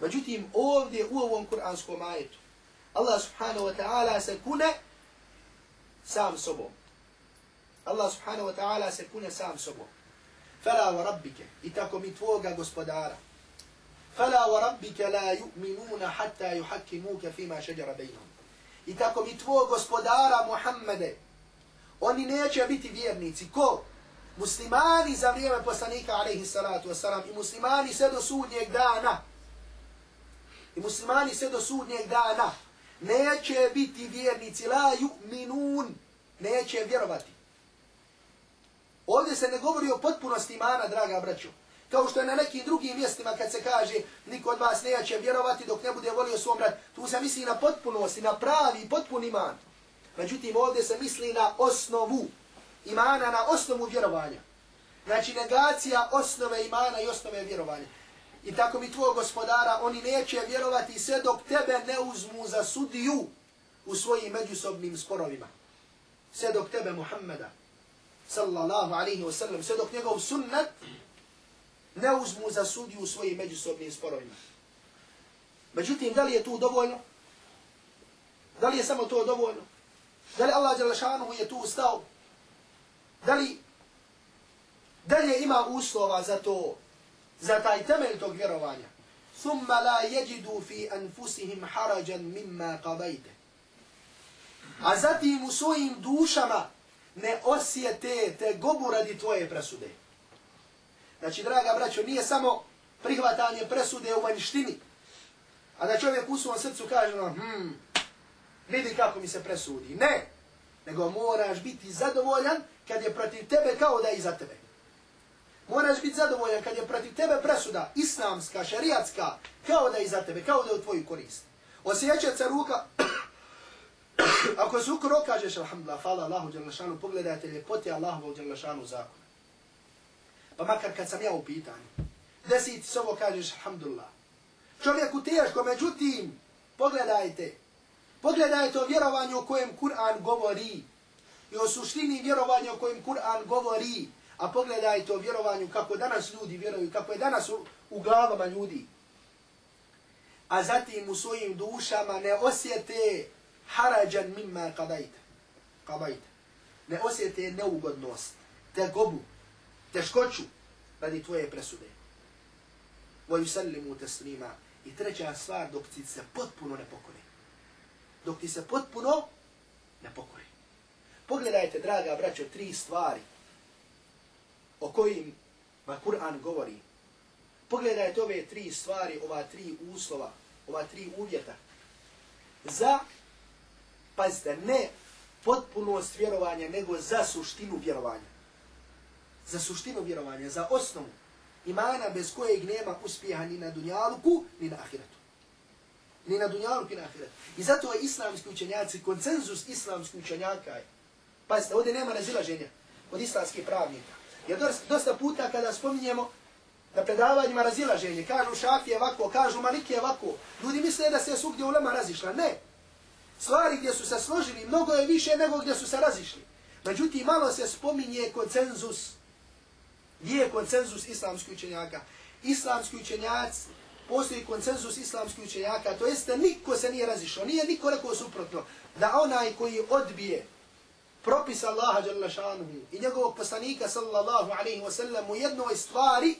Međutim, ovdje u ovom kuranskom ajetu, Allah subhanahu wa ta'ala se kune sam sobom. Allah subhanahu wa ta'ala se kune sam sobom. Fala wa rabbike, i tako mi tvoga gospodara. فلا وربك لا la حتى hatta فيما شجر بينهم. I tako mi tvoj gospodara Muhammede, oni neće biti vjernici. Ko? Muslimani za vrijeme poslanika alaihi salatu wasalam i muslimani sve do sudnjeg dana i muslimani sve do sudnjeg dana neće biti vjernici la yu'minun, neće vjerovati. Ovdje se ne govori o potpunosti imana, draga braćo. Kao što je na nekim drugim mjestima kad se kaže niko od vas neće vjerovati dok ne bude volio svom brat. Tu se misli na potpunosti, na pravi, potpun iman. Međutim, ovdje se misli na osnovu imana, na osnovu vjerovanja. Znači, negacija osnove imana i osnove vjerovanja. I tako mi tvoj gospodara, oni neće vjerovati sve dok tebe ne uzmu za sudiju u svojim međusobnim sporovima. Sve dok tebe Muhammeda, sallallahu alaihi wa sallam, sve dok njegov sunnet ne uzmu za sudiju u svojim međusobnim sporovima. Međutim, da li je tu dovoljno? Da li je samo to dovoljno? Da li Allah Đelešanu je tu ustao? Da li dalje ima uslova za to, za taj temelj tog vjerovanja? Thumma la jeđidu fi anfusihim harajan mimma qadajte. A zatim u svojim dušama ne osjete te gobu radi tvoje presude. Znači, draga braćo, nije samo prihvatanje presude u vanjštini, a da čovjek u svom srcu kaže, no, hmm, vidi kako mi se presudi. Ne, nego moraš biti zadovoljan kad je protiv tebe kao da je iza tebe. Moraš biti zadovoljan kad je protiv tebe presuda islamska, šariatska, kao da je iza tebe, kao da je u tvoju korist. Osjećat se ruka, ako se ukro kažeš, alhamdulillah, hvala Allahu djelašanu, pogledajte ljepote Allahu djelašanu zakon. Pa makar kad sam ja u pitanju, desi ti se ovo kažeš, alhamdulillah. Čovjeku teško, međutim, pogledajte, pogledajte o vjerovanju o kojem Kur'an govori i o suštini vjerovanja o kojem Kur'an govori, a pogledajte o vjerovanju kako danas ljudi vjeruju, kako je danas u, u glavama ljudi. A zatim u svojim dušama ne osjete harajan mimma kadajte. Kadajte. Ne osjete neugodnost, te gobu, teškoću radi tvoje presude. وَيُسَلِّمُوا sallimu. I treća stvar, dok ti se potpuno ne pokori. Dok ti se potpuno ne pokori. Pogledajte, draga braćo, tri stvari o kojim ma Kur'an govori. Pogledajte ove tri stvari, ova tri uslova, ova tri uvjeta. Za, pazite, ne potpunost vjerovanja, nego za suštinu vjerovanja. Za suštinu vjerovanja, za osnovu imana bez kojeg nema uspjeha ni na dunjaluku, ni na ahiretu. Ni na dunjaluku, ni na ahiretu. I zato je islamski učenjaci, koncenzus islamski učenjaka je. Pazite, ovdje nema razilaženja od islamskih pravnika. Jer dosta puta kada spominjemo na predavanjima razilaženje, kažu šafije ovako, kažu malike ovako, ljudi misle da se svugdje ulema razišla. Ne. Stvari gdje su se složili, mnogo je više nego gdje su se razišli. Međutim, malo se spominje koncenzus Gdje je koncenzus islamskih učenjaka? Islamski učenjaci, postoji koncenzus islamskih učenjaka, to jeste niko se nije razišao, nije niko rekao suprotno, da onaj koji odbije propis Allaha jalla šanuhu i njegovog poslanika sallallahu alaihi wasallam u jednoj stvari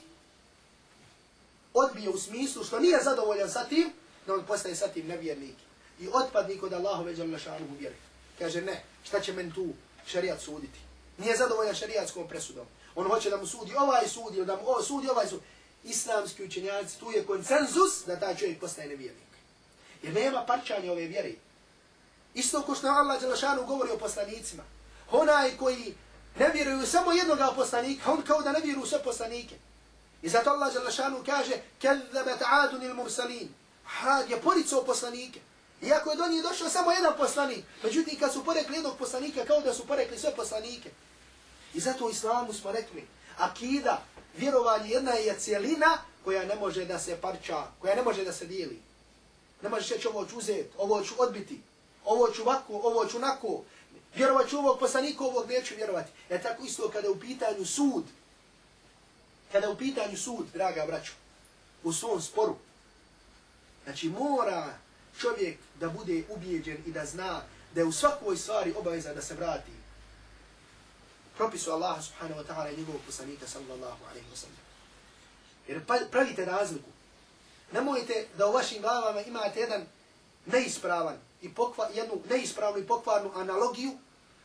odbije u smislu što nije zadovoljan sa tim, da on postaje sa tim nevjernik i otpadnik od Allahove jalla šanuhu vjeri. Kaže ne, šta će men tu šarijat suditi? Nije zadovoljan šarijatskom presudom. On hoće da mu sudi ovaj sud ili da mu ovo sudi ovaj sud. Islamski učenjaci, tu je konsenzus da taj čovjek postaje nevjernik. Jer nema parčanja ove vjere. Isto ko što Allah Đelešanu govori o poslanicima. Onaj koji ne vjeruju samo jednog poslanika, on kao da ne vjeruju sve poslanike. I zato Allah Đelešanu kaže Kezzabet adun il mursalin. Had je poricao poslanike. Iako je do njih došao samo jedan poslanik. Međutim, kad su porekli jednog poslanika, kao da su porekli sve poslanike. I zato u islamu smo rekli, akida, vjerovanje jedna je cijelina koja ne može da se parča, koja ne može da se dijeli. Ne možeš reći ovo ću uzeti, ovo ću odbiti, ovo ću ovako, ovo ću onako, vjerovat ću ovog poslanika, ovog neću vjerovati. E tako isto kada je u pitanju sud, kada je u pitanju sud, draga braćo, u svom sporu, znači mora čovjek da bude ubijeđen i da zna da je u svakoj stvari obaveza da se vrati propisu Allaha subhanahu wa ta'ala i njegovog poslanika sallallahu alaihi wa sallam. Jer pa, pravite razliku. Nemojte da u vašim glavama imate jedan neispravan i pokva, jednu neispravnu i pokvarnu analogiju,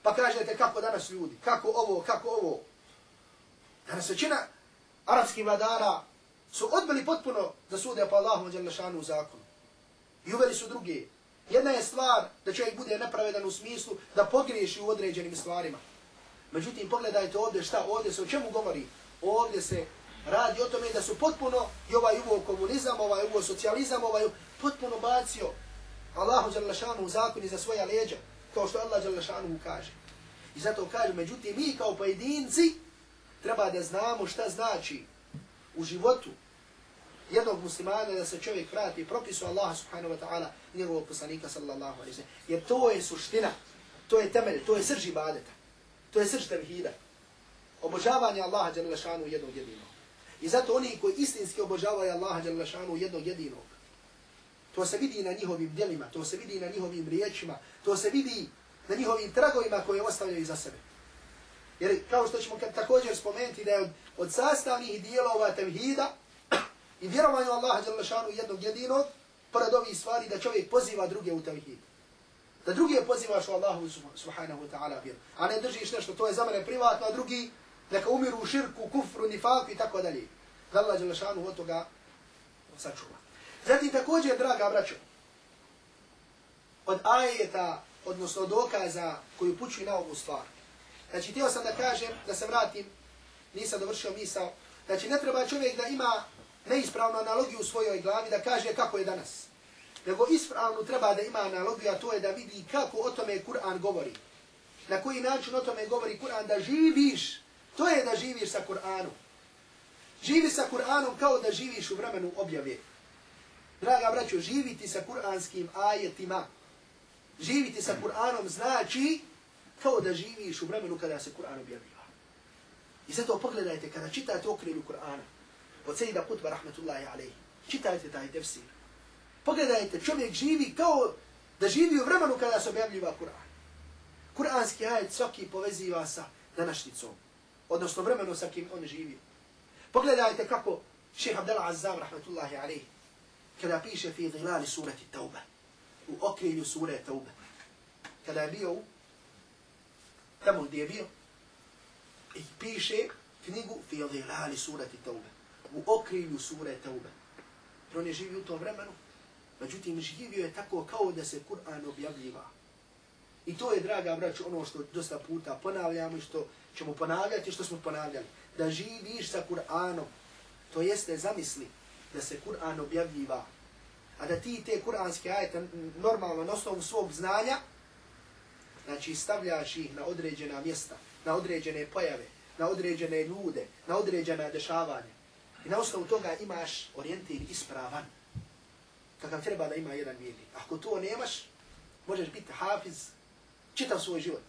pa kažete kako danas ljudi, kako ovo, kako ovo. Danas većina arapskih vladara su odbili potpuno da sude po Allahu wa zakonu. I uveli su druge. Jedna je stvar da čovjek bude nepravedan u smislu da pogriješi u određenim stvarima. Međutim, pogledajte ovdje šta, ovdje se o čemu govori? Ovdje se radi o tome da su potpuno i ovaj uvo komunizam, ovaj uvo socijalizam, ovaj potpuno bacio Allahu Đalešanu u zakoni za svoja leđa, kao što Allah Đalešanu kaže. I zato kaže, međutim, mi kao pojedinci treba da znamo šta znači u životu jednog muslimana da se čovjek vrati propisu Allaha subhanahu wa ta'ala njegovog poslanika sallallahu alaihi wa sallam. Jer to je suština, to je temelj, to je srž ibadeta. To je srž tevhida. Obožavanje Allaha dželle šanu jednog jedinog. I zato oni koji istinski obožavaju Allaha dželle šanu jednog jedinog, To se vidi na njihovim djelima, to se vidi na njihovim riječima, to se vidi na njihovim tragovima koje ostavljaju za sebe. Jer kao što ćemo također spomenuti da je od, od sastavnih dijelova tevhida i vjerovanju Allaha Đalešanu jednog jedinog, pored ovih stvari da čovjek poziva druge u tevhid. Da drugi pozivaš u Allahu subhanahu wa ta'ala vjeru. A ne držiš nešto, to je za mene privatno, a drugi neka umiru u širku, kufru, nifaku i tako dalje. Da Allah Đelešanu od toga sačuva. Zatim također, draga braćo, od ajeta, odnosno dokaza koji pućuju na ovu stvar. Znači, htio sam da kažem, da se vratim, nisam dovršio misao, znači ne treba čovjek da ima neispravnu analogiju u svojoj glavi da kaže kako je danas. Nego ispravno treba da ima analogiju, a to je da vidi kako o tome Kur'an govori. Na koji način o tome govori Kur'an da živiš, to je da živiš sa Kur'anom. Živi sa Kur'anom kao da živiš u vremenu objave. Draga braćo, živiti sa kur'anskim ajetima, živiti sa Kur'anom znači kao da živiš u vremenu kada se Kur'an objavljiva. I zato pogledajte, kada čitate okrilju Kur'ana, od Sejda Kutba, rahmetullahi alaihi, čitajte taj tefsir. Pogledajte, čovjek živi kao da živi u vremenu kada se objavljiva Kur'an. Kur'anski ajet svaki poveziva sa današnjicom, odnosno vremenu sa kim on živi. Pogledajte kako šeha Abdel Azzam, rahmetullahi alaihi, kada piše fi dhilali surati Tauba, u okrilju sure Tauba, kada je bio tamo gdje je bio, i piše knjigu fi dhilali surati Tauba, u okrilju sure Tauba. Jer on je živio u tom vremenu, međutim živio je tako kao da se Kur'an objavljiva. I to je, draga braću, ono što dosta puta ponavljamo i što ćemo ponavljati što smo ponavljali. Da živiš sa Kur'anom, to jeste zamisli da se Kur'an objavljiva. A da ti te kur'anske ajete normalno na osnovu svog znanja, znači stavljaš ih na određena mjesta, na određene pojave, na određene ljude, na određena dešavanja. I na osnovu toga imaš orijentir ispravan Kakav treba da ima jedan vjernik. Ako to nemaš, možeš biti hafiz čitav svoj život.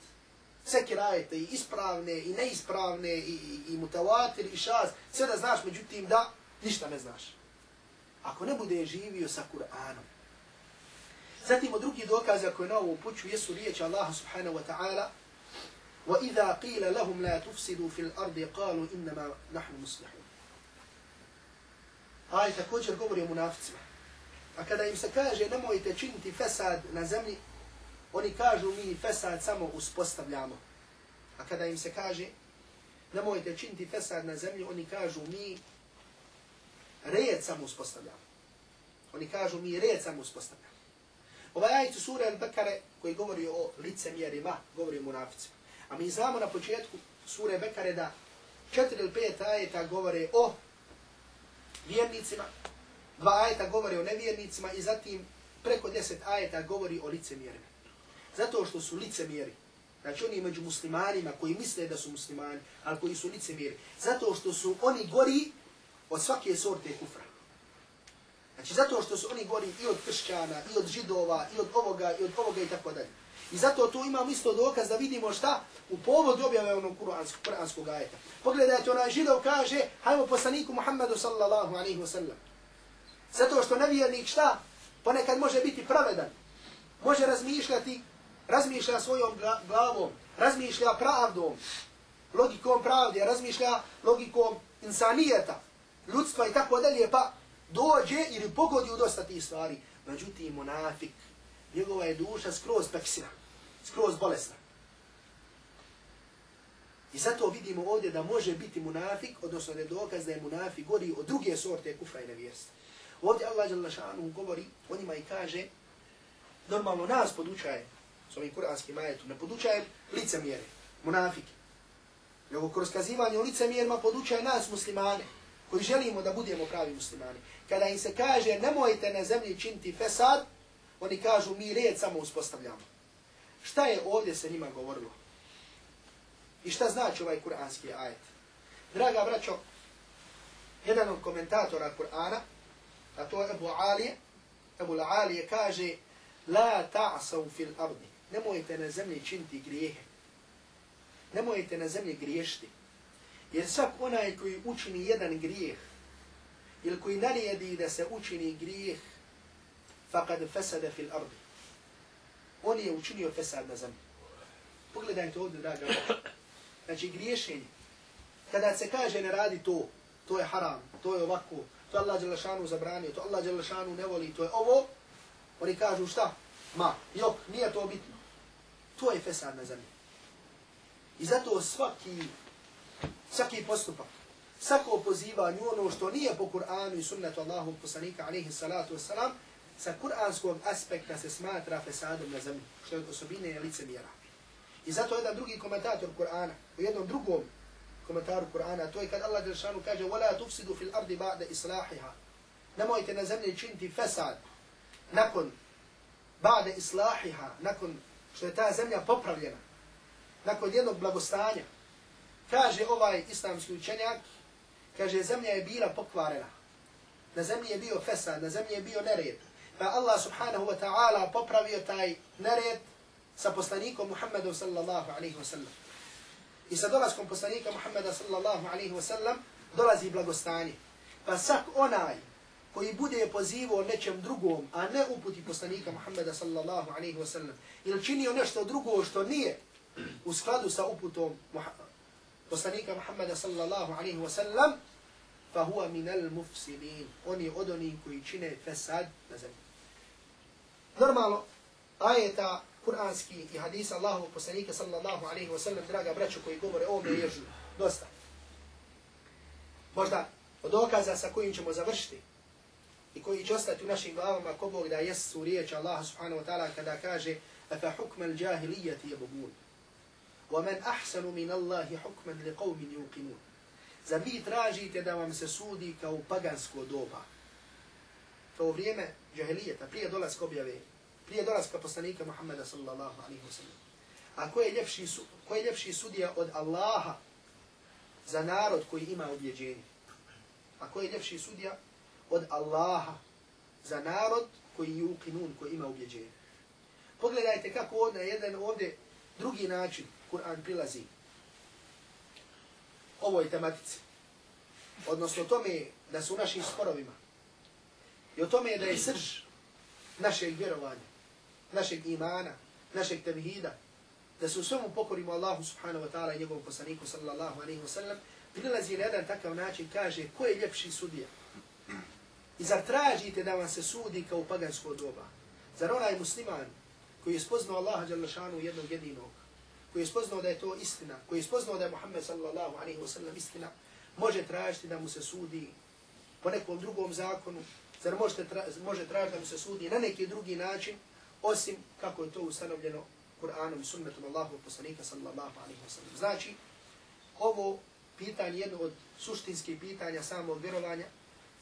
Sve kirajete i ispravne i neispravne i, i, i mutawatir i šaz, sve da znaš, međutim da ništa ne znaš. Ako ne bude živio sa Kur'anom. Zatim od drugih dokaza koje na ovu puću jesu riječi Allaha subhanahu wa ta'ala وَإِذَا قِيلَ لَهُمْ لَا تُفْسِدُوا فِي الْأَرْضِ قَالُوا إِنَّمَا نَحْنُ مُسْلِحُونَ Aj također govori o munaficima. A kada im se kaže nemojte činiti fesad na zemlji, oni kažu mi fesad samo uspostavljamo. A kada im se kaže nemojte činiti fesad na zemlji, oni kažu mi red samo uspostavljamo. Oni kažu mi red samo uspostavljamo. Ovaj ajet u sura Al-Bekare koji govori o licemjerima, govori o munaficima. A mi znamo na početku sure Bekare da četiri ili pet ajeta govore o vjernicima, dva ajeta govori o nevjernicima i zatim preko deset ajeta govori o licemjerima. Zato što su licemjeri, znači oni među muslimanima koji misle da su muslimani, ali koji su licemjeri, zato što su oni gori od svake sorte kufra. Znači zato što su oni gori i od kršćana, i od židova, i od ovoga, i od ovoga i tako dalje. I zato tu imamo isto dokaz da vidimo šta u povodu objave onog kuranskog, kuranskog ajeta. Pogledajte, onaj židov kaže, hajmo poslaniku Muhammedu sallallahu alaihi wa sallam. Zato što nevjernik šta? Ponekad može biti pravedan. Može razmišljati, razmišlja svojom glavom, razmišlja pravdom, logikom pravde, razmišlja logikom insanijeta, ljudstva i tako dalje, pa dođe ili pogodi u dosta tih stvari. Međutim, monafik, njegova je duša skroz peksina, skroz bolesna. I zato vidimo ovdje da može biti munafik, odnosno da je dokaz da je munafik gori od druge sorte kufra i nevjerstva. Ovdje Allah Đalešanu govori onima i kaže, normalno nas podučaje, s ovim kuranskim ajetom, ne podučaje licemjere, munafike. Nego kroz kazivanje o licemjerima podučaje nas muslimane, koji želimo da budemo pravi muslimani. Kada im se kaže nemojte na zemlji činiti fesad, oni kažu mi red samo uspostavljamo. Šta je ovdje se njima govorilo? I šta znači ovaj kuranski ajet? Draga braćo, jedan od komentatora Kur'ana, a to je Ebu Alije, Ebu Alije kaže La ta'asav fil ardi. Nemojte na zemlji činiti grijehe. Nemojte na zemlji griješiti. Jer svak onaj koji učini jedan grijeh, ili koji narijedi da se učini grijeh, faqad fasada fil ardi. On je učinio fesad na zemlji. Pogledajte ovdje, draga. Znači, griješenje. Kada se kaže ne radi to, to je haram, to je ovako, to Allah Đelešanu zabranio, to Allah Đelešanu ne voli, to je ovo, oni kažu šta? Ma, jok, nije to bitno. To je fesad na zemlji. I zato svaki, svaki postupak, svako pozivanje ono što nije po Kur'anu i sunnetu Allahu poslanika alaihi salatu wasalam, sa kur'anskog aspekta se smatra fesadom na zemlji, što je od osobine lice mjera. I zato jedan drugi komentator Kur'ana, u jednom drugom komentaru Kur'ana, to je kad Allah Đelšanu kaže وَلَا تُفْسِدُ فِي الْأَرْضِ بَعْدَ إِصْلَاحِهَا Nemojte na zemlji činiti fesad nakon ba'de islahiha, nakon što je ta zemlja popravljena, nakon jednog blagostanja, kaže ovaj islamski učenjak, kaže zemlja je bila pokvarena, na zemlji je bio fesad, na zemlji je bio nered, pa Allah subhanahu wa ta'ala popravio taj nered sa poslanikom Muhammedom sallallahu alaihi wa sallam. I sa dolaskom poslanika Muhammeda sallallahu alaihi wa sallam dolazi blagostanje. Pa sak onaj koji bude pozivao nečem drugom, a ne uputi poslanika Muhammeda sallallahu alaihi wa sallam, ili činio nešto drugo što nije u skladu sa uputom poslanika Muhammeda sallallahu alaihi wa sallam, fa huwa minal mufsidin. On je od onih koji čine fesad na zemlji. Normalno, ajeta kuranski i hadisa Allahu poslanika sallallahu alaihi wa sallam, draga braću koji govore o ome ježu, dosta. Možda od dokaza sa kojim ćemo završiti i koji će ostati u našim glavama ko Bog da jesu riječ Allah subhanahu wa ta'ala kada kaže afa hukma al-jahiliyyati yabghun wa man ahsanu min Allahi hukman liqaumin yuqinun Za vi tražite da vam se sudi kao pagansko doba. To vrijeme džahilijeta, prije dolaska objave, prije dolaska poslanika Muhammeda sallallahu alaihi wa sallam. A ko je, ljepši, ko je ljepši sudija od Allaha za narod koji ima objeđenje? A ko je ljepši sudija od Allaha za narod koji je uqinun, koji ima objeđenje? Pogledajte kako ovdje jedan ovdje drugi način Kur'an prilazi ovoj tematici. Odnosno tome da su u našim sporovima i o tome je da je srž našeg vjerovanja, našeg imana, našeg tevhida, da se u svemu pokorimo Allahu subhanahu wa ta'ala i njegovom poslaniku sallallahu alaihi wa sallam, prilazi na jedan takav način, kaže ko je ljepši sudija? I zar tražite da vam se sudi kao pagansko doba? Zar onaj musliman koji je spoznao Allaha Đalešanu jednog jedinog, koji je spoznao da je to istina, koji je spoznao da je Muhammed sallallahu alaihi wa sallam istina, može tražiti da mu se sudi po nekom drugom zakonu, zar možete tra može tražiti da mu se sudi na neki drugi način, osim kako je to ustanovljeno Kur'anom i sunnetom Allahu poslanika sallallahu alaihi wa sallam. Znači, ovo pitanje, jedno od suštinskih pitanja samog vjerovanja,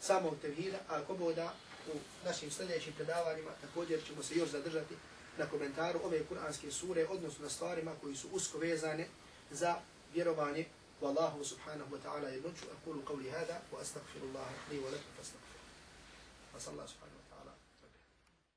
samog tevhida, a ako boda u našim sljedećim predavanjima također ćemo se još zadržati na komentaru ove kuranske sure, odnosno na stvarima koji su usko vezane za vjerovanje u Allahu subhanahu wa ta'ala jednoću. Akulu qavli hada wa astaghfirullaha li wa lakum fa astaghfirullaha. Wa sallahu subhanahu.